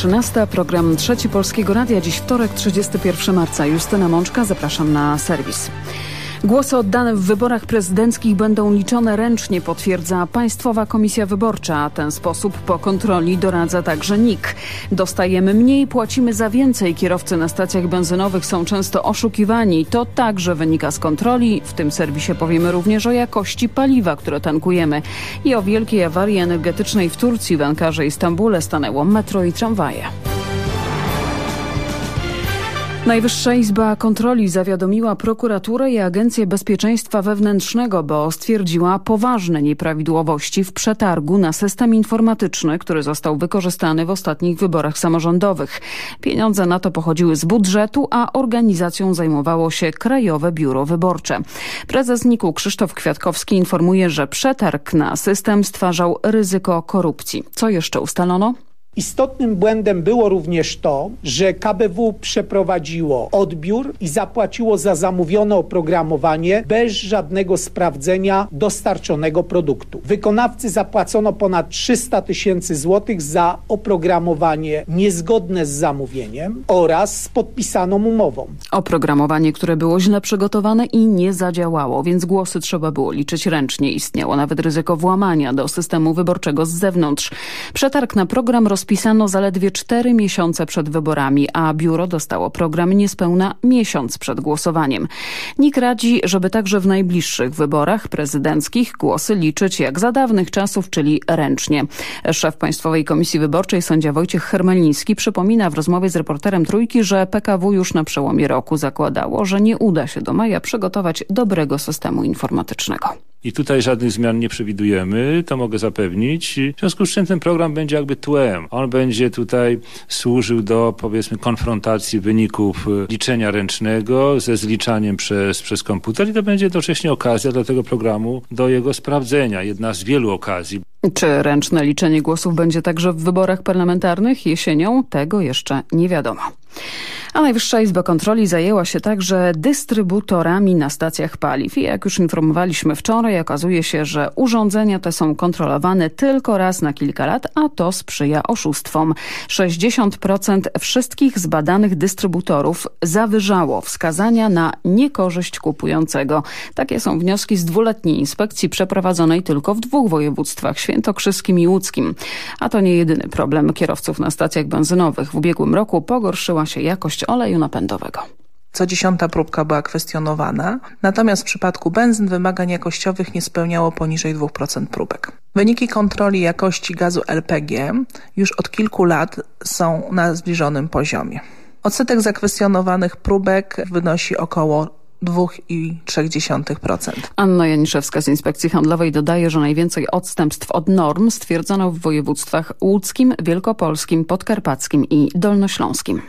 13. Program Trzeci Polskiego Radia. Dziś wtorek, 31 marca. Justyna Mączka, zapraszam na serwis. Głosy oddane w wyborach prezydenckich będą liczone ręcznie, potwierdza Państwowa Komisja Wyborcza. Ten sposób po kontroli doradza także NIK. Dostajemy mniej, płacimy za więcej. Kierowcy na stacjach benzynowych są często oszukiwani. To także wynika z kontroli. W tym serwisie powiemy również o jakości paliwa, które tankujemy. I o wielkiej awarii energetycznej w Turcji, w Ankarze i Stambule stanęło metro i tramwaje. Najwyższa Izba Kontroli zawiadomiła prokuraturę i Agencję Bezpieczeństwa Wewnętrznego, bo stwierdziła poważne nieprawidłowości w przetargu na system informatyczny, który został wykorzystany w ostatnich wyborach samorządowych. Pieniądze na to pochodziły z budżetu, a organizacją zajmowało się Krajowe Biuro Wyborcze. Prezes NIK-u Krzysztof Kwiatkowski informuje, że przetarg na system stwarzał ryzyko korupcji. Co jeszcze ustalono? Istotnym błędem było również to, że KBW przeprowadziło odbiór i zapłaciło za zamówione oprogramowanie bez żadnego sprawdzenia dostarczonego produktu. Wykonawcy zapłacono ponad 300 tysięcy złotych za oprogramowanie niezgodne z zamówieniem oraz z podpisaną umową. Oprogramowanie, które było źle przygotowane i nie zadziałało, więc głosy trzeba było liczyć ręcznie. Istniało nawet ryzyko włamania do systemu wyborczego z zewnątrz. Przetarg na program roz rozpisano zaledwie cztery miesiące przed wyborami, a biuro dostało program niespełna miesiąc przed głosowaniem. NIK radzi, żeby także w najbliższych wyborach prezydenckich głosy liczyć jak za dawnych czasów, czyli ręcznie. Szef Państwowej Komisji Wyborczej sędzia Wojciech Hermeliński przypomina w rozmowie z reporterem Trójki, że PKW już na przełomie roku zakładało, że nie uda się do maja przygotować dobrego systemu informatycznego. I tutaj żadnych zmian nie przewidujemy, to mogę zapewnić. W związku z czym ten program będzie jakby tłem. On będzie tutaj służył do powiedzmy konfrontacji wyników y, liczenia ręcznego ze zliczaniem przez, przez komputer i to będzie jednocześnie okazja dla tego programu do jego sprawdzenia. Jedna z wielu okazji. Czy ręczne liczenie głosów będzie także w wyborach parlamentarnych jesienią? Tego jeszcze nie wiadomo. A Najwyższa Izba Kontroli zajęła się także dystrybutorami na stacjach paliw. I jak już informowaliśmy wczoraj, okazuje się, że urządzenia te są kontrolowane tylko raz na kilka lat, a to sprzyja oszustwom. 60% wszystkich zbadanych dystrybutorów zawyżało wskazania na niekorzyść kupującego. Takie są wnioski z dwuletniej inspekcji przeprowadzonej tylko w dwóch województwach, świętokrzyskim i łódzkim. A to nie jedyny problem kierowców na stacjach benzynowych. W ubiegłym roku pogorszyła się jakość oleju napędowego. Co dziesiąta próbka była kwestionowana, natomiast w przypadku benzyn wymagań jakościowych nie spełniało poniżej 2% próbek. Wyniki kontroli jakości gazu LPG już od kilku lat są na zbliżonym poziomie. Odsetek zakwestionowanych próbek wynosi około 2,3%. Anna Janiszewska z Inspekcji Handlowej dodaje, że najwięcej odstępstw od norm stwierdzono w województwach łódzkim, wielkopolskim, podkarpackim i dolnośląskim.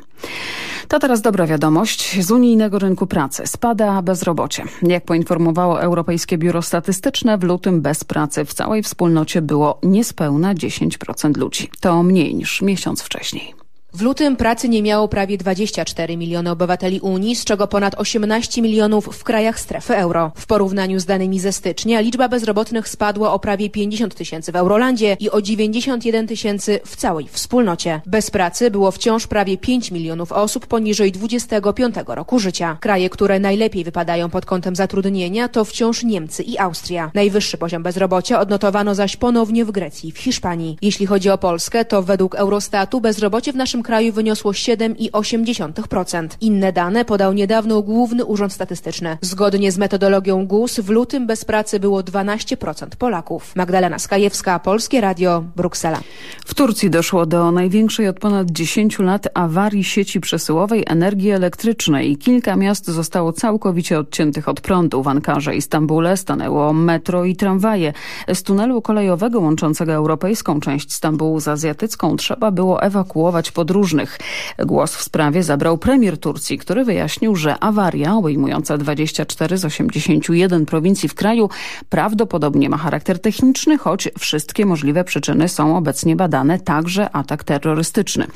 To teraz dobra wiadomość. Z unijnego rynku pracy spada bezrobocie. Jak poinformowało Europejskie Biuro Statystyczne, w lutym bez pracy w całej wspólnocie było niespełna 10% ludzi. To mniej niż miesiąc wcześniej. W lutym pracy nie miało prawie 24 miliony obywateli Unii, z czego ponad 18 milionów w krajach strefy euro. W porównaniu z danymi ze stycznia liczba bezrobotnych spadła o prawie 50 tysięcy w Eurolandzie i o 91 tysięcy w całej wspólnocie. Bez pracy było wciąż prawie 5 milionów osób poniżej 25 roku życia. Kraje, które najlepiej wypadają pod kątem zatrudnienia to wciąż Niemcy i Austria. Najwyższy poziom bezrobocia odnotowano zaś ponownie w Grecji i w Hiszpanii. Jeśli chodzi o Polskę, to według Eurostatu bezrobocie w naszym kraju wyniosło 7,8%. Inne dane podał niedawno Główny Urząd Statystyczny. Zgodnie z metodologią GUS w lutym bez pracy było 12% Polaków. Magdalena Skajewska, Polskie Radio, Bruksela. W Turcji doszło do największej od ponad 10 lat awarii sieci przesyłowej energii elektrycznej. Kilka miast zostało całkowicie odciętych od prądu. W Ankarze i Stambule stanęło metro i tramwaje. Z tunelu kolejowego łączącego europejską część Stambułu z azjatycką trzeba było ewakuować pod podróżnych. Głos w sprawie zabrał premier Turcji, który wyjaśnił, że awaria obejmująca 24 z 81 prowincji w kraju prawdopodobnie ma charakter techniczny, choć wszystkie możliwe przyczyny są obecnie badane, także atak terrorystyczny.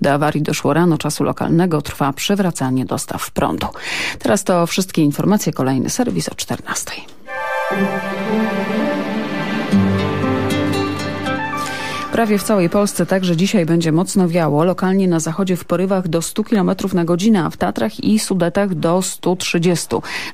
Do awarii doszło rano czasu lokalnego, trwa przywracanie dostaw prądu. Teraz to wszystkie informacje, kolejny serwis o 14. Prawie w całej Polsce także dzisiaj będzie mocno wiało. Lokalnie na zachodzie w porywach do 100 km na godzinę, a w Tatrach i Sudetach do 130.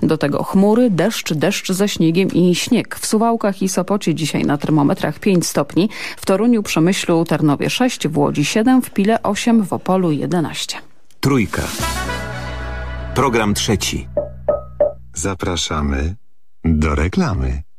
Do tego chmury, deszcz, deszcz ze śniegiem i śnieg. W Suwałkach i Sopocie dzisiaj na termometrach 5 stopni. W Toruniu, Przemyślu, Tarnowie 6, w Łodzi 7, w Pile 8, w Opolu 11. Trójka. Program trzeci. Zapraszamy do reklamy.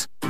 Plus.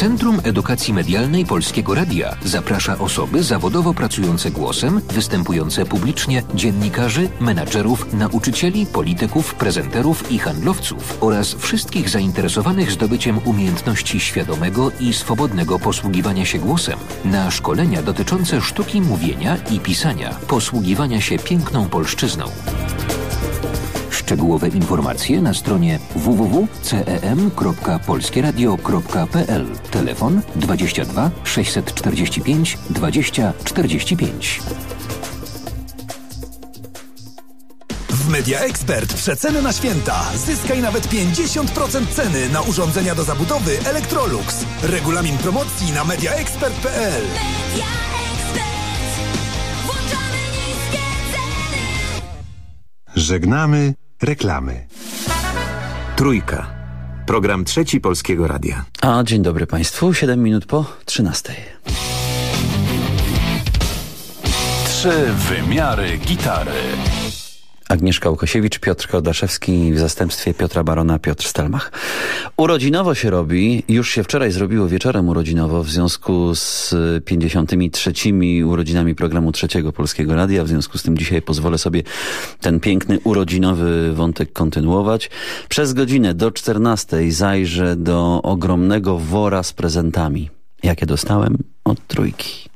Centrum Edukacji Medialnej Polskiego Radia zaprasza osoby zawodowo pracujące głosem, występujące publicznie, dziennikarzy, menadżerów, nauczycieli, polityków, prezenterów i handlowców oraz wszystkich zainteresowanych zdobyciem umiejętności świadomego i swobodnego posługiwania się głosem na szkolenia dotyczące sztuki mówienia i pisania, posługiwania się piękną polszczyzną. Szczegółowe informacje na stronie www.cem.polskieradio.pl Telefon 22 645 20 45 W Media Expert przeceny na święta. Zyskaj nawet 50% ceny na urządzenia do zabudowy Electrolux. Regulamin promocji na mediaexpert.pl. Media Żegnamy reklamy. Trójka. Program trzeci Polskiego Radia. A dzień dobry Państwu, 7 minut po 13. Trzy wymiary gitary. Agnieszka Łukasiewicz, Piotr Kodaszewski w zastępstwie Piotra Barona, Piotr Stelmach. Urodzinowo się robi, już się wczoraj zrobiło wieczorem urodzinowo w związku z 53 urodzinami programu Trzeciego Polskiego Radia. W związku z tym dzisiaj pozwolę sobie ten piękny urodzinowy wątek kontynuować. Przez godzinę do 14 zajrzę do ogromnego wora z prezentami, jakie dostałem od trójki.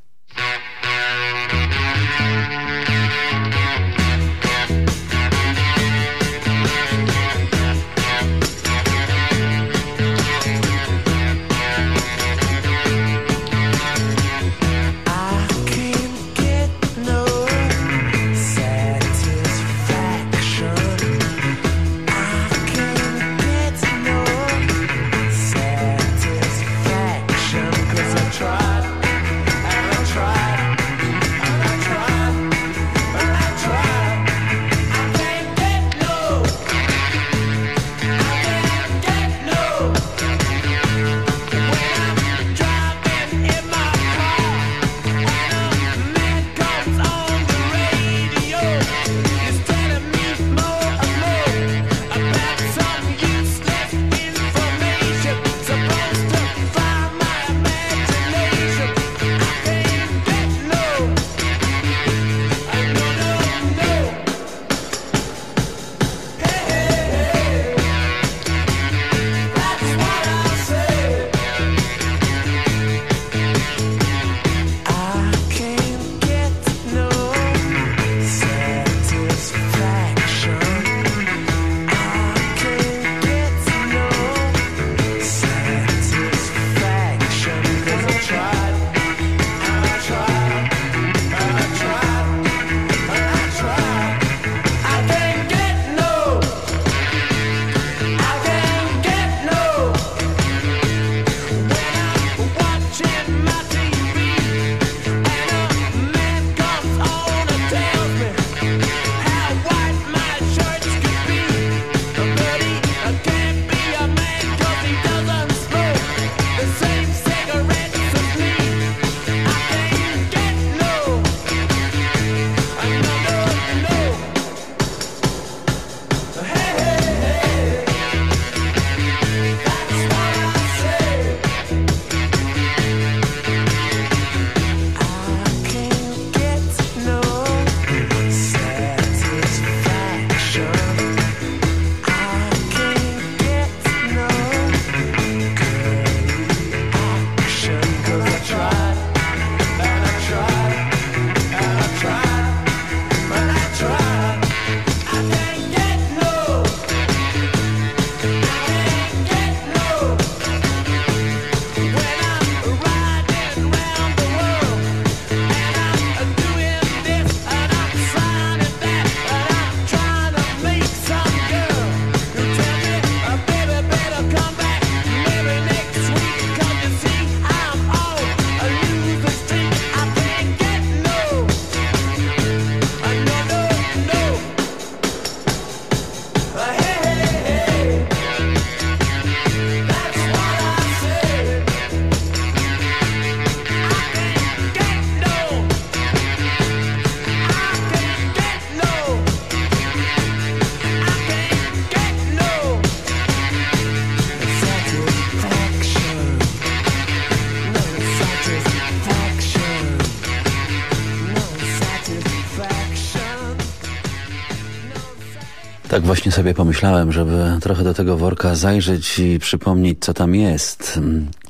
Tak właśnie sobie pomyślałem, żeby trochę do tego worka zajrzeć i przypomnieć, co tam jest.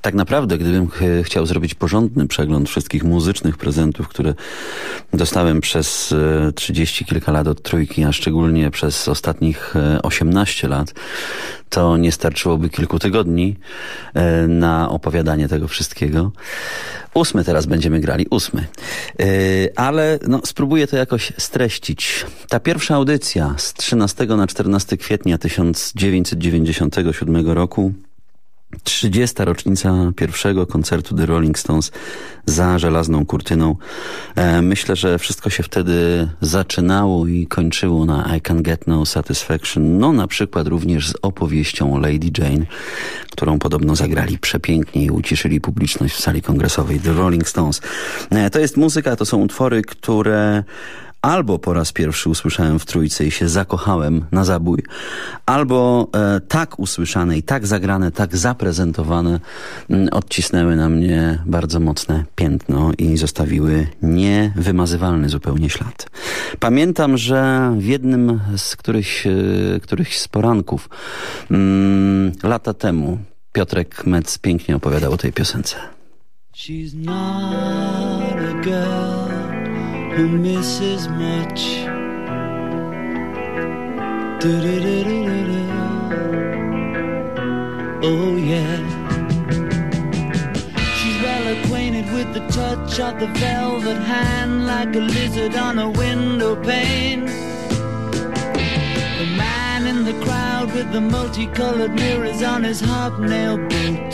Tak naprawdę, gdybym ch chciał zrobić porządny przegląd wszystkich muzycznych prezentów, które dostałem przez e, trzydzieści kilka lat od trójki, a szczególnie przez ostatnich e, 18 lat, to nie starczyłoby kilku tygodni e, na opowiadanie tego wszystkiego. Ósmy teraz będziemy grali, ósmy. Ale no, spróbuję to jakoś streścić. Ta pierwsza audycja z 13 na 14 kwietnia 1997 roku 30. rocznica pierwszego koncertu The Rolling Stones za żelazną kurtyną. E, myślę, że wszystko się wtedy zaczynało i kończyło na I Can Get No Satisfaction. No na przykład również z opowieścią Lady Jane, którą podobno zagrali przepięknie i uciszyli publiczność w sali kongresowej The Rolling Stones. E, to jest muzyka, to są utwory, które albo po raz pierwszy usłyszałem w trójce i się zakochałem na zabój, albo e, tak usłyszane i tak zagrane, tak zaprezentowane m, mm, odcisnęły na mnie bardzo mocne piętno i zostawiły niewymazywalny zupełnie ślad. Pamiętam, że w jednym z którychś, e, którychś z poranków m, mm, lata temu Piotrek Metz pięknie opowiadał o tej piosence. She's not a girl who misses much. Oh yeah. She's well acquainted with the touch of the velvet hand, like a lizard on a window pane. The man in the crowd with the multicolored mirrors on his hobnail boots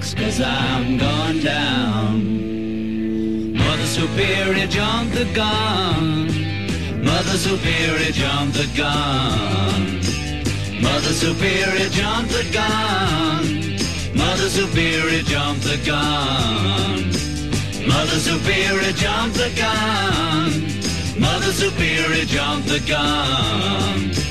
Cause I'm going down. Mother Superior jumped the gun. Mother Superior jumped the gun. Mother Superior jumped the gun. Mother Superior jumped the gun. Mother Superior jumped the gun. Mother Superior jumped the gun.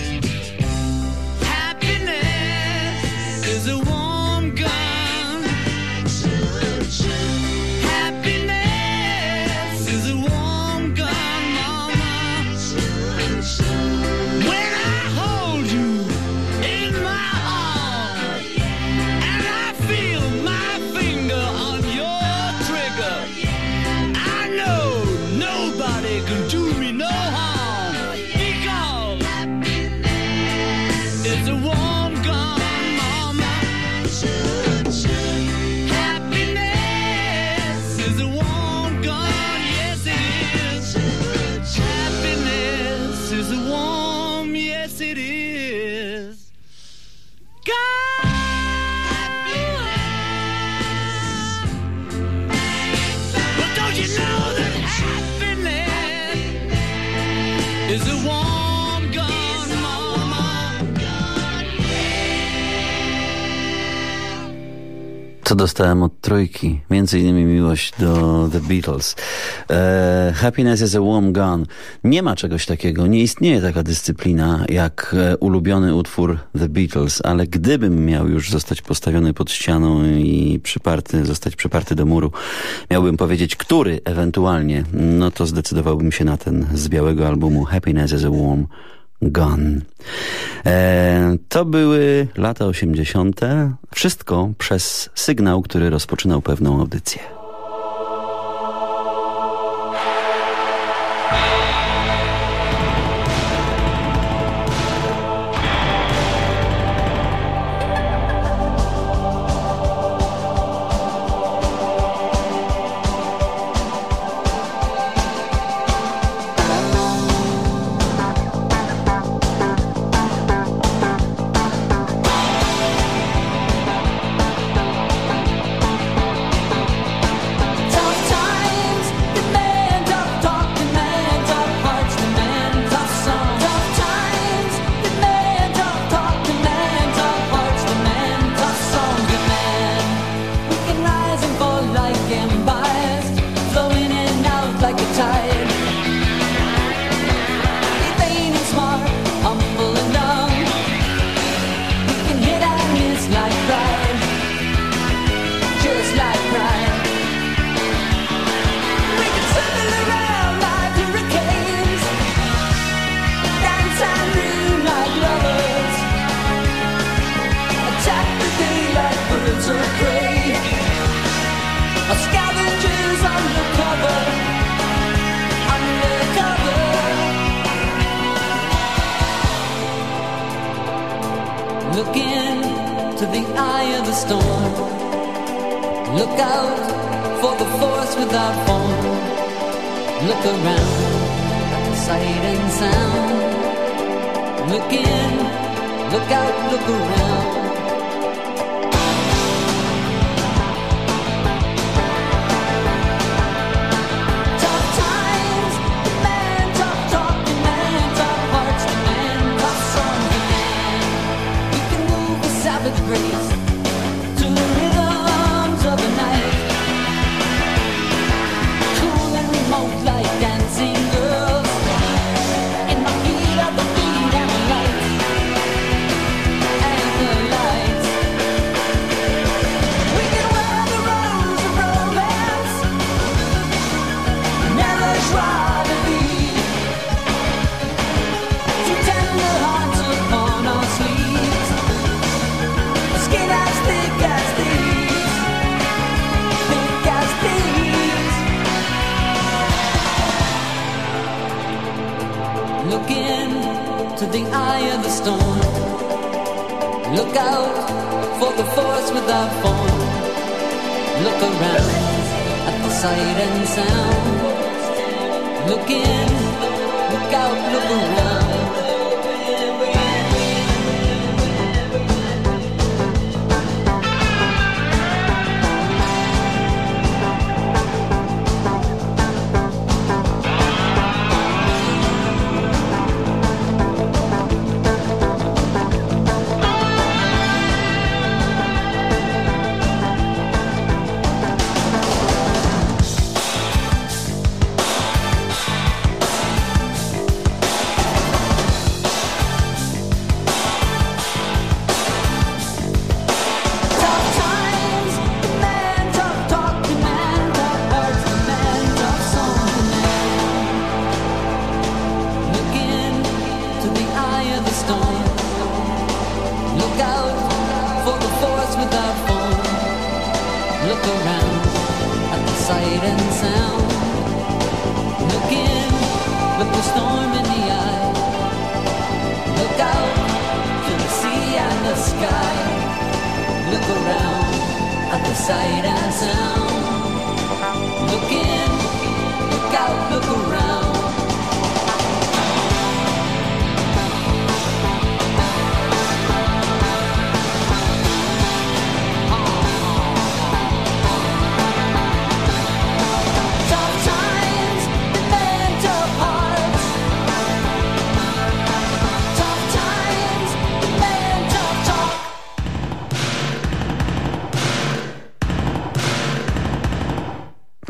Dostałem od trójki? Między innymi miłość do The Beatles. E, happiness is a warm gun. Nie ma czegoś takiego, nie istnieje taka dyscyplina jak e, ulubiony utwór The Beatles, ale gdybym miał już zostać postawiony pod ścianą i przyparty, zostać przyparty do muru, miałbym powiedzieć, który ewentualnie, no to zdecydowałbym się na ten z białego albumu Happiness is a warm Gone. E, to były lata 80. Wszystko przez sygnał, który rozpoczynał pewną audycję. Look out for the force without form. Look around at the sight and sound. Look in, look out, look around.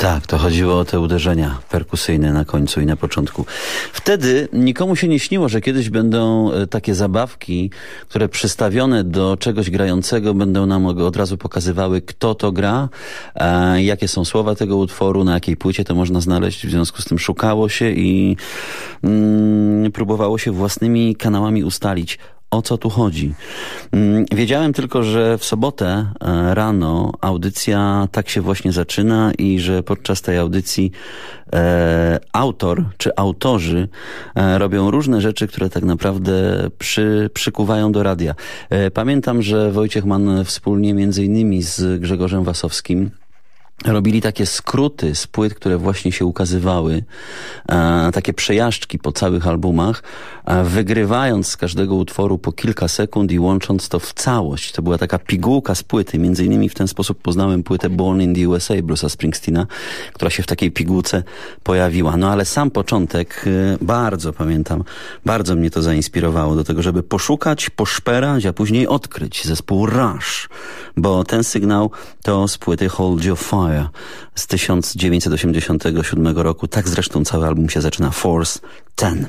Tak, to chodziło o te uderzenia perkusyjne na końcu i na początku. Wtedy nikomu się nie śniło, że kiedyś będą e, takie zabawki, które przystawione do czegoś grającego będą nam od razu pokazywały, kto to gra, e, jakie są słowa tego utworu, na jakiej płycie to można znaleźć. W związku z tym szukało się i mm, próbowało się własnymi kanałami ustalić, o co tu chodzi. Mm, Wiedziałem tylko, że w sobotę e, rano audycja tak się właśnie zaczyna i że podczas tej audycji e, autor czy autorzy e, robią różne rzeczy, które tak naprawdę przy, przykuwają do radia. E, pamiętam, że Wojciech Mann wspólnie między innymi z Grzegorzem Wasowskim Robili takie skróty z płyt, które właśnie się ukazywały, e, takie przejażdżki po całych albumach, e, wygrywając z każdego utworu po kilka sekund i łącząc to w całość. To była taka pigułka z płyty. Między innymi w ten sposób poznałem płytę Born in the USA Bruce'a Springsteena, która się w takiej pigułce pojawiła. No ale sam początek e, bardzo pamiętam, bardzo mnie to zainspirowało do tego, żeby poszukać, poszperać, a później odkryć zespół Rush, bo ten sygnał to z płyty Hold Your Fire z 1987 roku. Tak zresztą cały album się zaczyna Force 10.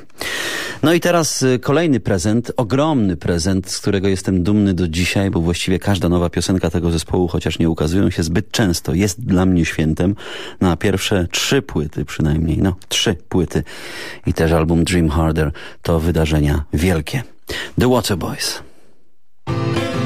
No i teraz y, kolejny prezent, ogromny prezent, z którego jestem dumny do dzisiaj, bo właściwie każda nowa piosenka tego zespołu, chociaż nie ukazują się zbyt często, jest dla mnie świętem. Na pierwsze trzy płyty przynajmniej, no trzy płyty i też album Dream Harder to wydarzenia wielkie. The Waterboys. To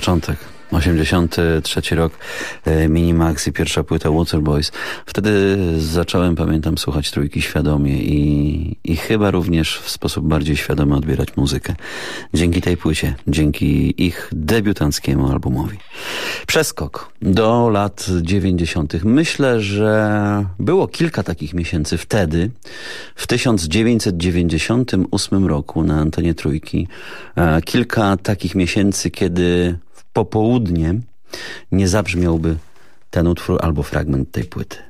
początek. 83 rok, e, Minimax i pierwsza płyta Waterboys. Wtedy zacząłem, pamiętam, słuchać trójki świadomie i, i chyba również w sposób bardziej świadomy odbierać muzykę. Dzięki tej płycie, dzięki ich debiutanckiemu albumowi. Przeskok do lat 90. Myślę, że było kilka takich miesięcy wtedy, w 1998 roku na antenie trójki. E, Kilka takich miesięcy, kiedy popołudnie nie zabrzmiałby ten utwór albo fragment tej płyty.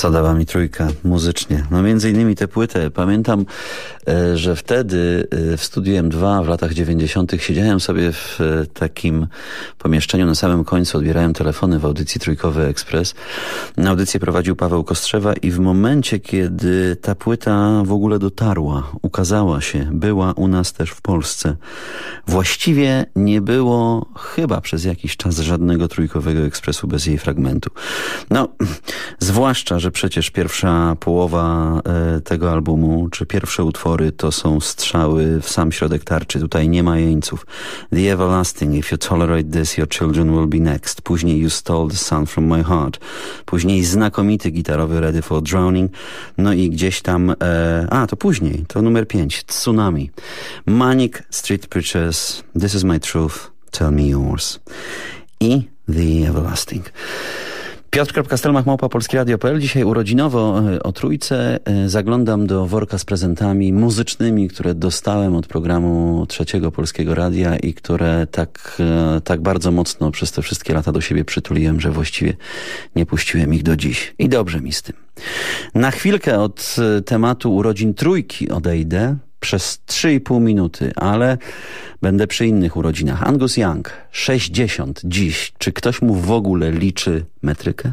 Co dała mi trójka muzycznie? No między innymi tę płytę. Pamiętam, e, że wtedy e, w Studiu M2 w latach 90. siedziałem sobie w e, takim pomieszczeniu na samym końcu, odbierałem telefony w audycji Trójkowy Ekspres. Na audycję prowadził Paweł Kostrzewa i w momencie, kiedy ta płyta w ogóle dotarła, ukazała się, była u nas też w Polsce, właściwie nie było chyba przez jakiś czas żadnego Trójkowego Ekspresu bez jej fragmentu. No, zwłaszcza, że przecież pierwsza połowa e, tego albumu, czy pierwsze utwory to są strzały w sam środek tarczy. Tutaj nie ma jeńców. The Everlasting, If You Tolerate This, Your Children Will Be Next. Później You Stole the Sun From My Heart. Później znakomity gitarowy Ready for Drowning. No i gdzieś tam... E, a, to później. To numer pięć. Tsunami. Manic Street Preachers. This is my truth. Tell me yours. I The Everlasting. Piotr.stelmach, małpa polskieradio.pl. Dzisiaj urodzinowo e, o trójce. E, Zaglądam do worka z prezentami muzycznymi, które dostałem od programu Trzeciego Polskiego Radia i które tak, e, tak bardzo mocno przez te wszystkie lata do siebie przytuliłem, że właściwie nie puściłem ich do dziś. I dobrze mi z tym. Na chwilkę od tematu urodzin trójki odejdę przez 3,5 minuty, ale będę przy innych urodzinach. Angus Young, 60 dziś. Czy ktoś mu w ogóle liczy metrykę?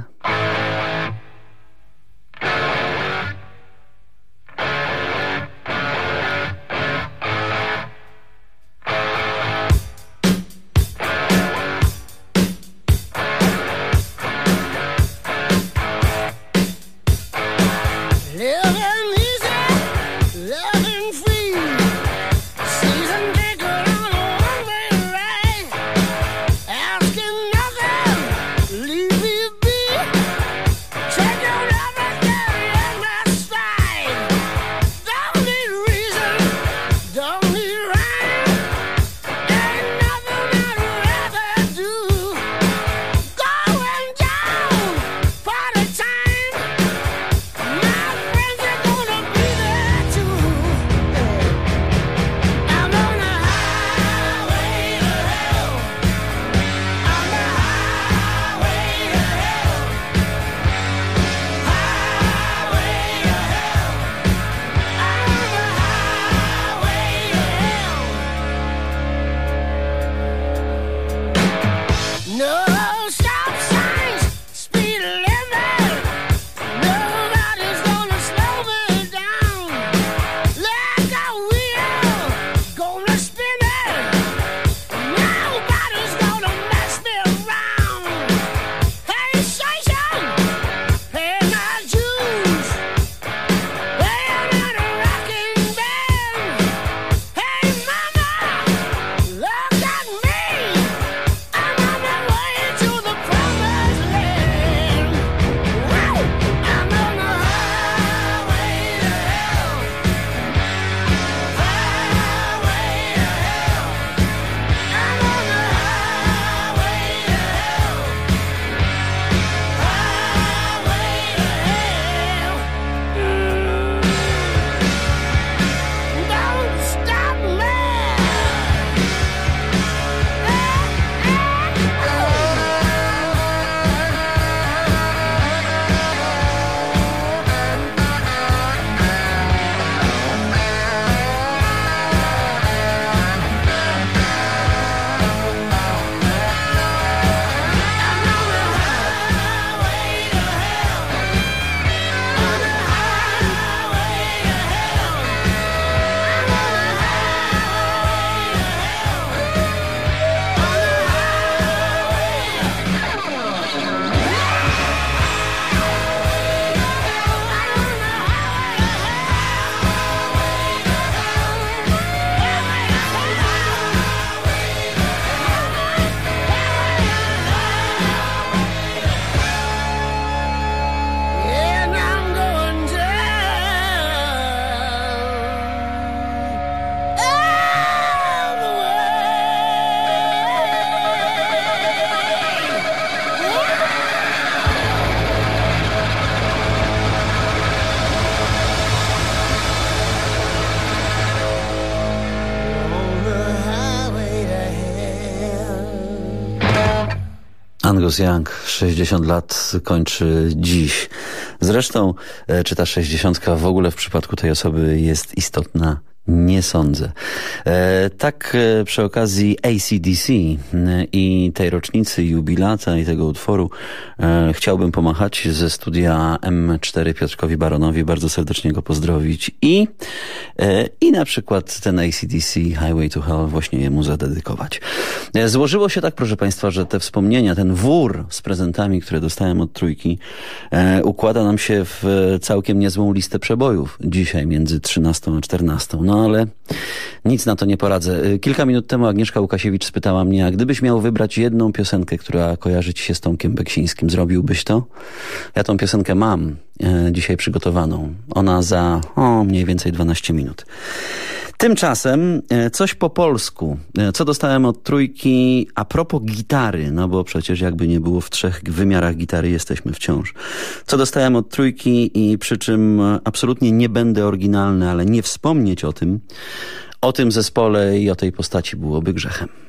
Angus Young, 60 lat, kończy dziś. Zresztą, e, czy ta sześćdziesiątka w ogóle w przypadku tej osoby jest istotna? Nie sądzę. E, tak e, przy okazji ACDC e, i tej rocznicy jubilata i tego utworu chciałbym pomachać ze studia M4 Piotrkowi Baronowi, bardzo serdecznie go pozdrowić i, i na przykład ten ACDC Highway to Hell właśnie jemu zadedykować. Złożyło się tak, proszę Państwa, że te wspomnienia, ten wór z prezentami, które dostałem od trójki, układa nam się w całkiem niezłą listę przebojów dzisiaj między 13 a 14. No ale nic na to nie poradzę. Y, Kilka minut temu Agnieszka Łukasiewicz spytała mnie, a gdybyś miał wybrać jedną piosenkę, która kojarzy ci się z Tomkiem Beksińskim, zrobiłbyś to? Ja tą piosenkę mam e, dzisiaj przygotowaną. Ona za o, mniej więcej 12 minut. Tymczasem e, coś po polsku. E, Co dostałem od trójki a propos gitary, no bo przecież jakby nie było w trzech wymiarach gitary jesteśmy wciąż. Co dostałem od trójki i przy czym e, absolutnie nie będę oryginalny, ale nie wspomnieć o tym, o tym zespole i o tej postaci byłoby grzechem.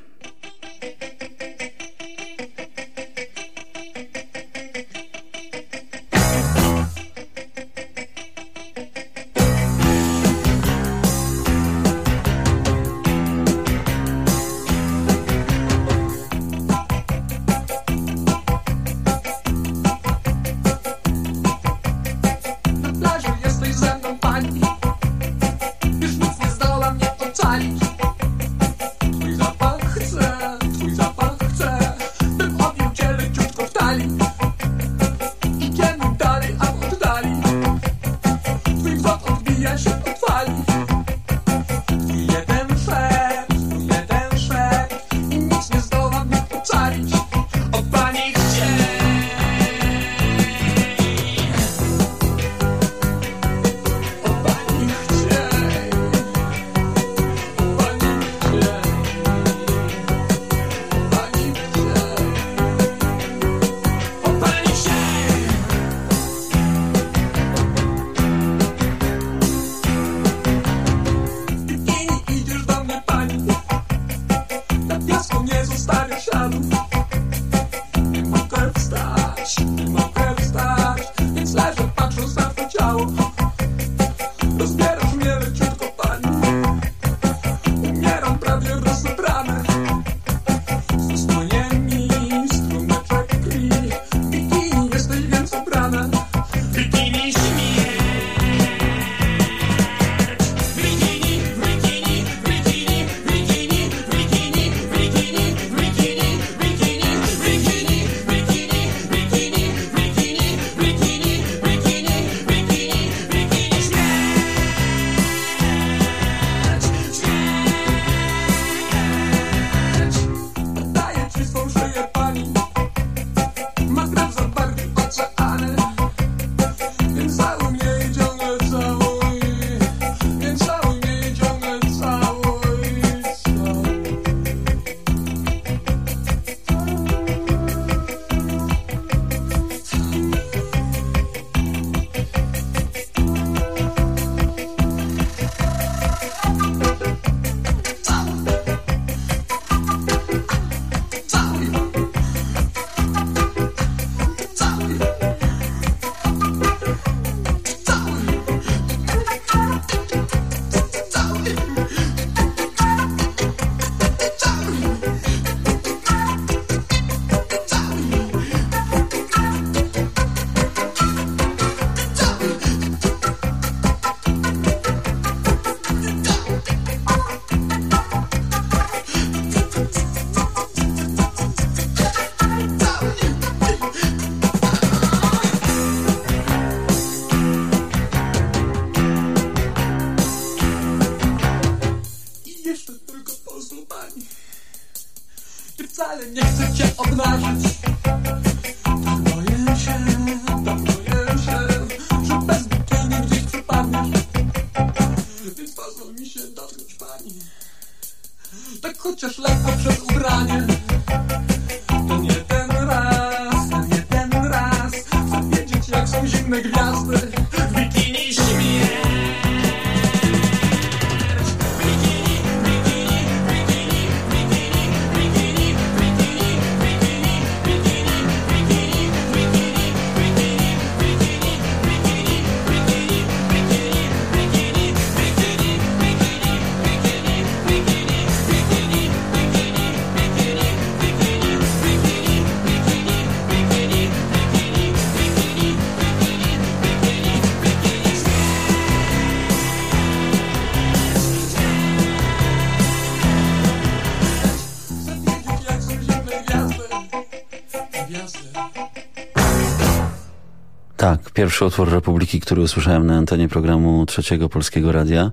Pierwszy utwór Republiki, który usłyszałem na antenie programu Trzeciego Polskiego Radia.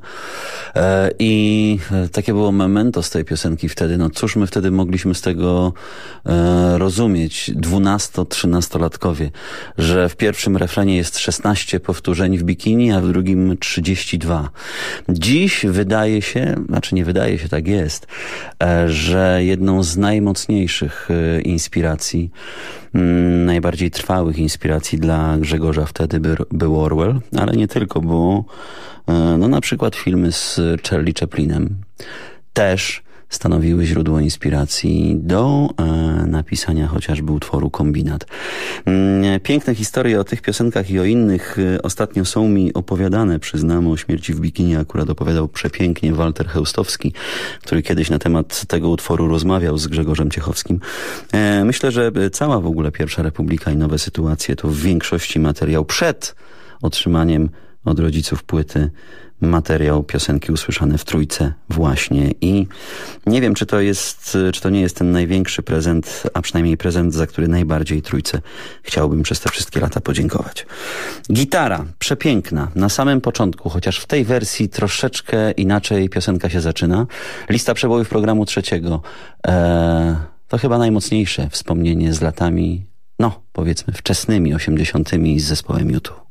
E, I e, takie było memento z tej piosenki wtedy. No cóż my wtedy mogliśmy z tego e, rozumieć, 12-13-latkowie, że w pierwszym refrenie jest 16 powtórzeń w bikini, a w drugim 32. Dziś wydaje się, znaczy nie wydaje się, tak jest, że jedną z najmocniejszych inspiracji, najbardziej trwałych inspiracji dla Grzegorza wtedy by, był Orwell, ale nie tylko, bo e, no na przykład filmy z Charlie Chaplinem też stanowiły źródło inspiracji do e, napisania chociażby utworu Kombinat. Mm, Piękne historie o tych piosenkach i o innych e, ostatnio są mi opowiadane. Przyznam, o śmierci w bikini akurat opowiadał przepięknie Walter Heustowski, który kiedyś na temat tego utworu rozmawiał z Grzegorzem Ciechowskim. E, Myślę, że cała w ogóle Pierwsza Republika i nowe sytuacje to w większości materiał przed otrzymaniem od rodziców płyty materiał piosenki usłyszane w trójce właśnie i nie wiem, czy to jest, czy to nie jest ten największy prezent, a przynajmniej prezent, za który najbardziej trójce chciałbym przez te wszystkie lata podziękować. Gitara, przepiękna, na samym początku, chociaż w tej wersji troszeczkę inaczej piosenka się zaczyna. Lista przebojów programu trzeciego. Eee, to chyba najmocniejsze wspomnienie z latami, no powiedzmy wczesnymi, osiemdziesiątymi z zespołem YouTube.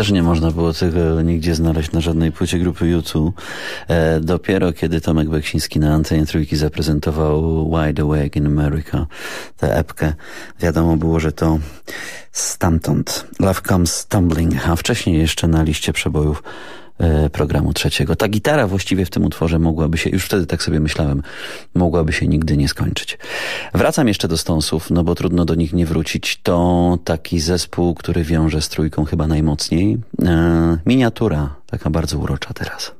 Też nie można było tego nigdzie znaleźć na żadnej płycie grupy YouTube. Dopiero kiedy Tomek Beksiński na antenie trójki zaprezentował Wide Awake in America, tę epkę, wiadomo było, że to stamtąd. Love Comes Stumbling, a wcześniej jeszcze na liście przebojów e, programu trzeciego. Ta gitara właściwie w tym utworze mogłaby się, już wtedy tak sobie myślałem, mogłaby się nigdy nie skończyć. Wracam jeszcze do Stonsów, no bo trudno do nich nie wrócić. To taki zespół, który wiąże z trójką chyba najmocniej. E, miniatura, taka bardzo urocza teraz.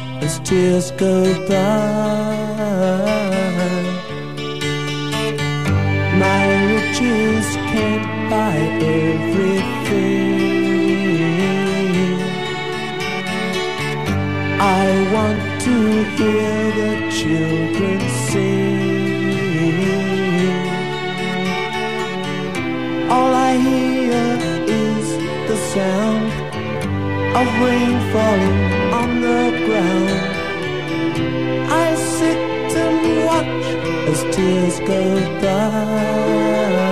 as tears go by. My riches can't buy everything. I want to hear the children sing. All I hear is the sound of rain falling on the ground. As tears go by.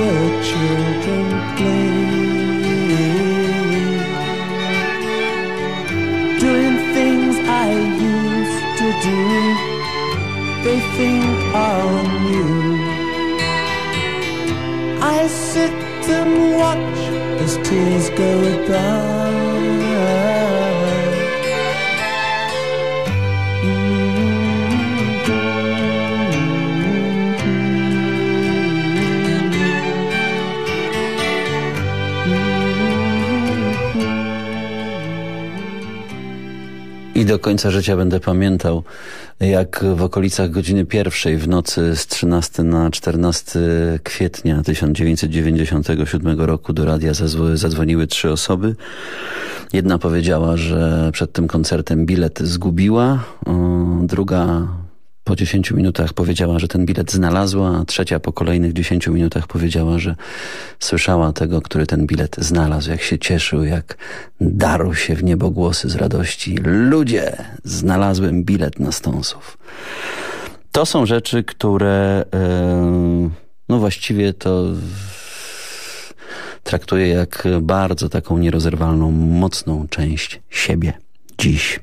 The children play. Doing things I used to do, they think are new. I sit and watch as tears go by. Do końca życia będę pamiętał, jak w okolicach godziny pierwszej w nocy z 13 na 14 kwietnia 1997 roku do radia zadzwoniły trzy osoby. Jedna powiedziała, że przed tym koncertem bilet zgubiła, druga po 10 minutach powiedziała, że ten bilet znalazła, a trzecia po kolejnych 10 minutach powiedziała, że słyszała tego, który ten bilet znalazł, jak się cieszył, jak darł się w niebogłosy z radości. Ludzie, znalazłem bilet na Stonsów. To są rzeczy, które no właściwie to traktuję jak bardzo taką nierozerwalną, mocną część siebie dziś.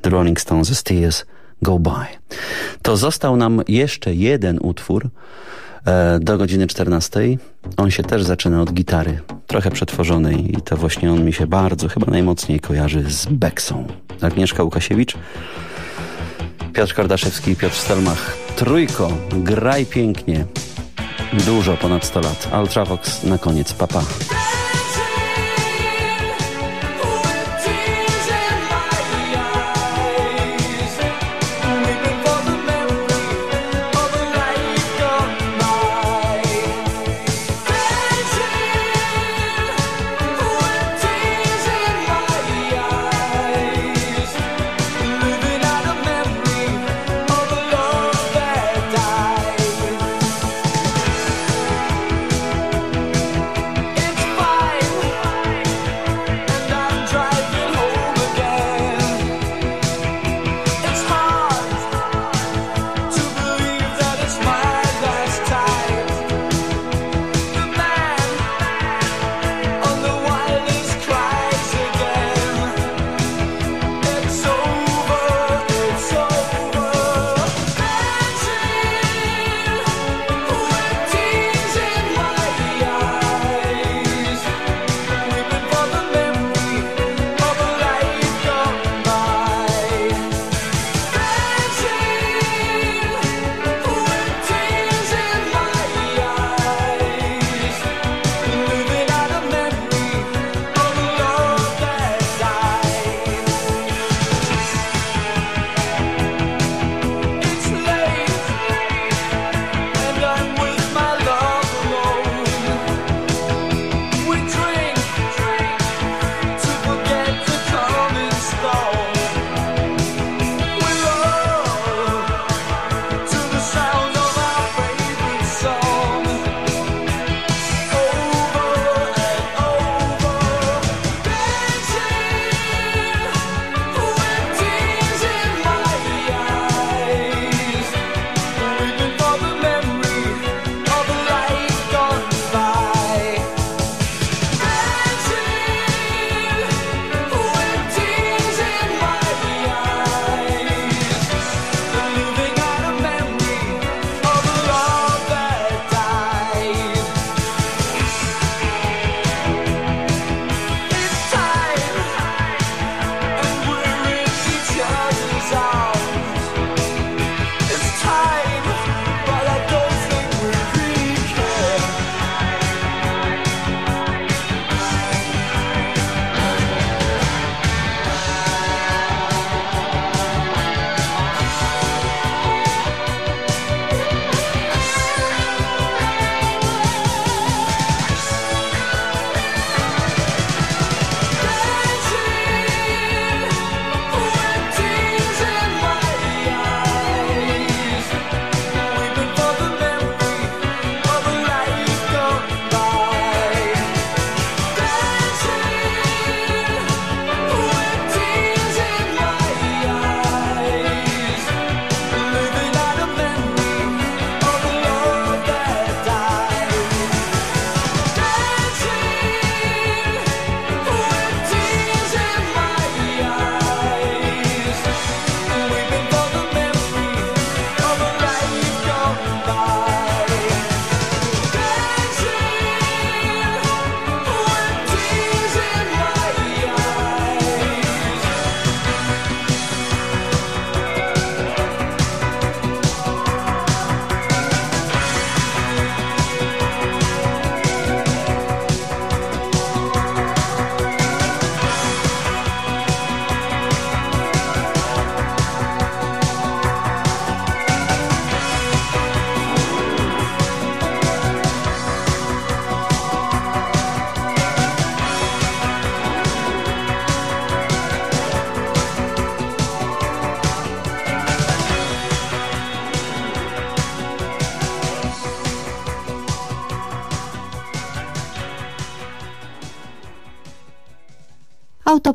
The Rolling Stones z Tears Go By. To został nam jeszcze jeden utwór e, do godziny 14. On się też zaczyna od gitary, trochę przetworzonej i to właśnie on mi się bardzo, chyba najmocniej kojarzy z Beksą. Agnieszka Łukasiewicz, Piotr Kardaszewski i Piotr Stelmach. Trójko, graj pięknie. Dużo, ponad 100 lat. Ultravox na koniec, papa. Pa.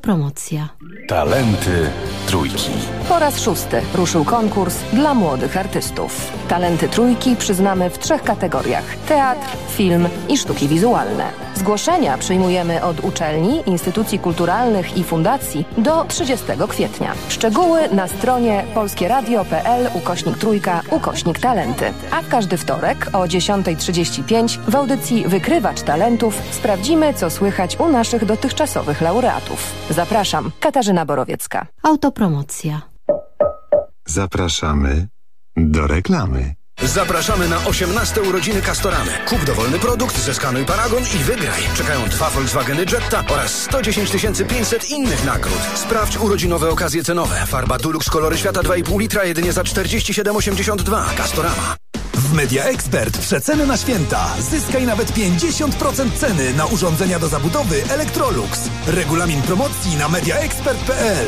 Autopromocja. Talenty trójki. Po raz szósty ruszył konkurs dla młodych artystów. Talenty trójki przyznamy w trzech kategoriach: teatr, film i sztuki wizualne. Zgłoszenia przyjmujemy od uczelni, instytucji kulturalnych i fundacji do 30 kwietnia. Szczegóły na stronie polskieradio.pl ukośnik trójka ukośnik talenty. A w każdy wtorek o 10.35 w audycji Wykrywacz Talentów sprawdzimy, co słychać u naszych dotychczasowych laureatów. Zapraszam, Katarzyna Borowiecka. Autopromocja. Zapraszamy do reklamy. Zapraszamy na 18 urodziny Castoramy. Kup dowolny produkt, zeskanuj paragon i wygraj. Czekają dwa Volkswageny Jetta oraz 110 500 innych nagród. Sprawdź urodzinowe okazje cenowe. Farba Dulux kolory świata 2,5 litra jedynie za 47,82. Castorama. W Media Expert przeceny na święta. Zyskaj nawet 50% ceny na urządzenia do zabudowy Electrolux. Regulamin promocji na mediaexpert.pl.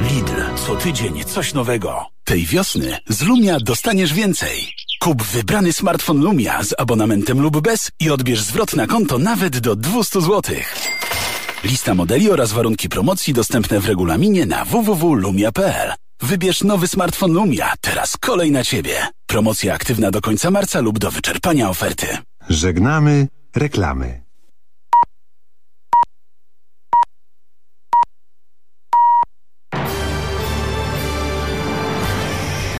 Lidl. Co tydzień coś nowego. Tej wiosny z Lumia dostaniesz więcej. Kup wybrany smartfon Lumia z abonamentem lub bez i odbierz zwrot na konto nawet do 200 zł. Lista modeli oraz warunki promocji dostępne w regulaminie na www.lumia.pl. Wybierz nowy smartfon Lumia, teraz kolej na Ciebie. Promocja aktywna do końca marca lub do wyczerpania oferty. Żegnamy reklamy.